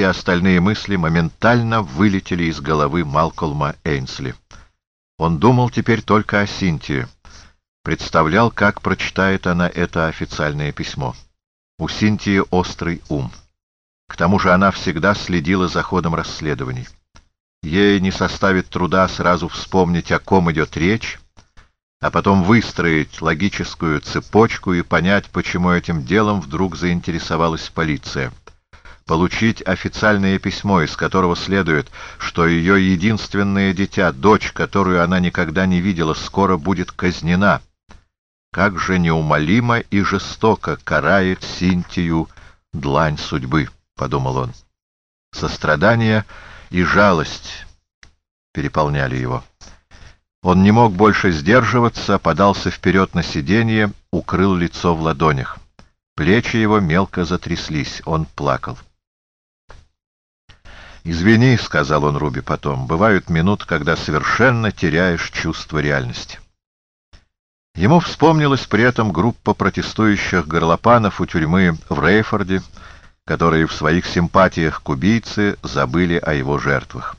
все остальные мысли моментально вылетели из головы Малкольма Эйнсли. Он думал теперь только о Синтии. Представлял, как прочитает она это официальное письмо. У Синтии острый ум. К тому же она всегда следила за ходом расследований. Ей не составит труда сразу вспомнить, о ком идет речь, а потом выстроить логическую цепочку и понять, почему этим делом вдруг заинтересовалась полиция. Получить официальное письмо, из которого следует, что ее единственное дитя, дочь, которую она никогда не видела, скоро будет казнена. Как же неумолимо и жестоко карает Синтию длань судьбы, — подумал он. Сострадание и жалость переполняли его. Он не мог больше сдерживаться, подался вперед на сиденье, укрыл лицо в ладонях. Плечи его мелко затряслись, он плакал. «Извини», — сказал он Руби потом, — «бывают минуты, когда совершенно теряешь чувство реальности». Ему вспомнилась при этом группа протестующих горлопанов у тюрьмы в Рейфорде, которые в своих симпатиях к убийце забыли о его жертвах.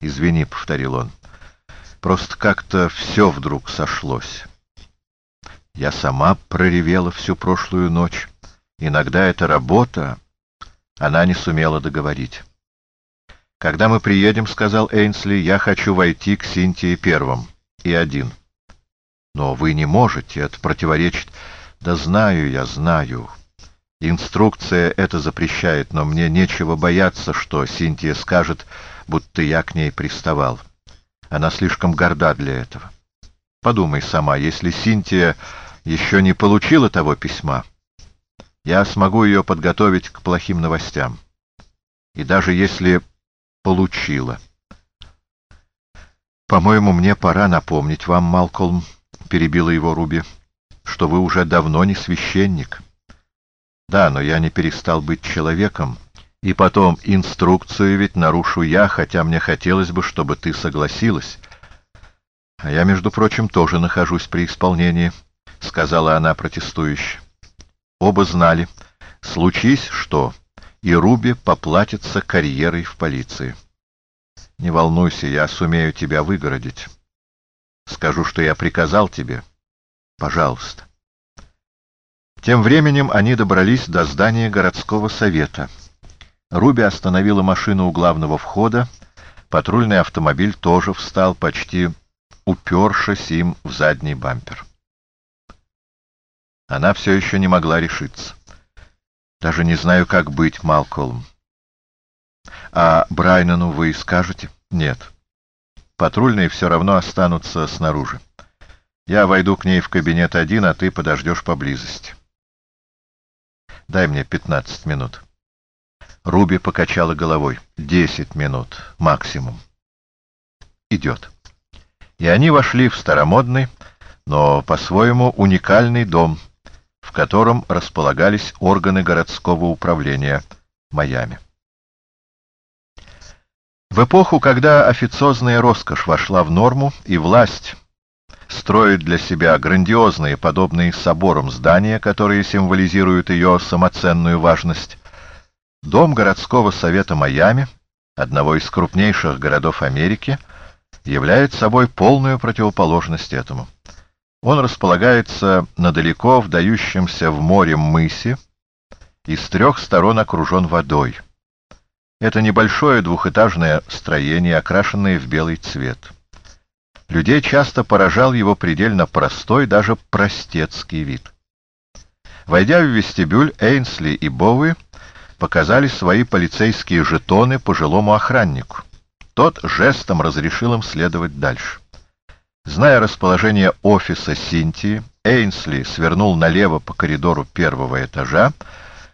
«Извини», — повторил он, — Просто как-то все вдруг сошлось. Я сама проревела всю прошлую ночь. Иногда это работа. Она не сумела договорить. «Когда мы приедем, — сказал Эйнсли, — я хочу войти к Синтии первым. И один. Но вы не можете, это противоречит... Да знаю я, знаю. Инструкция это запрещает, но мне нечего бояться, что Синтия скажет, будто я к ней приставал. Она слишком горда для этого. Подумай сама, если Синтия еще не получила того письма, я смогу ее подготовить к плохим новостям. И даже если получила. «По-моему, мне пора напомнить вам, Малкольм», — перебила его Руби, — «что вы уже давно не священник». «Да, но я не перестал быть человеком, и потом, инструкцию ведь нарушу я, хотя мне хотелось бы, чтобы ты согласилась. А я, между прочим, тоже нахожусь при исполнении, — сказала она протестующе. Оба знали, случись что, и Руби поплатится карьерой в полиции. Не волнуйся, я сумею тебя выгородить. Скажу, что я приказал тебе. Пожалуйста. Тем временем они добрались до здания городского совета — Руби остановила машину у главного входа. Патрульный автомобиль тоже встал, почти упершись им в задний бампер. Она все еще не могла решиться. Даже не знаю, как быть, Малкольм. А Брайнану вы скажете? Нет. Патрульные все равно останутся снаружи. Я войду к ней в кабинет один, а ты подождешь поблизости. Дай мне пятнадцать минут. Руби покачала головой. Десять минут максимум. Идет. И они вошли в старомодный, но по-своему уникальный дом, в котором располагались органы городского управления Майами. В эпоху, когда официозная роскошь вошла в норму и власть строит для себя грандиозные, подобные соборам здания, которые символизируют ее самоценную важность, Дом городского совета Майами, одного из крупнейших городов Америки, является собой полную противоположность этому. Он располагается на далеко вдающемся в море мысе и с трех сторон окружен водой. Это небольшое двухэтажное строение, окрашенное в белый цвет. Людей часто поражал его предельно простой, даже простецкий вид. Войдя в вестибюль, Эйнсли и Боуи показали свои полицейские жетоны пожилому охраннику. Тот жестом разрешил им следовать дальше. Зная расположение офиса Синтии, Эйнсли свернул налево по коридору первого этажа,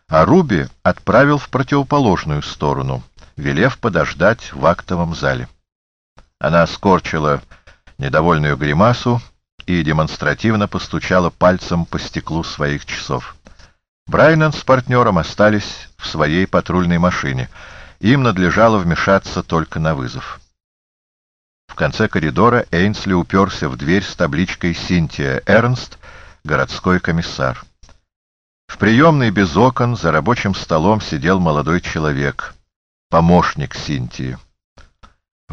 а Руби отправил в противоположную сторону, велев подождать в актовом зале. Она скорчила недовольную гримасу и демонстративно постучала пальцем по стеклу своих часов. Брайнан с партнером остались в своей патрульной машине. Им надлежало вмешаться только на вызов. Конце коридора Эйнсли уперся в дверь с табличкой «Синтия Эрнст, городской комиссар». В приемной без окон за рабочим столом сидел молодой человек. помощник Синтии.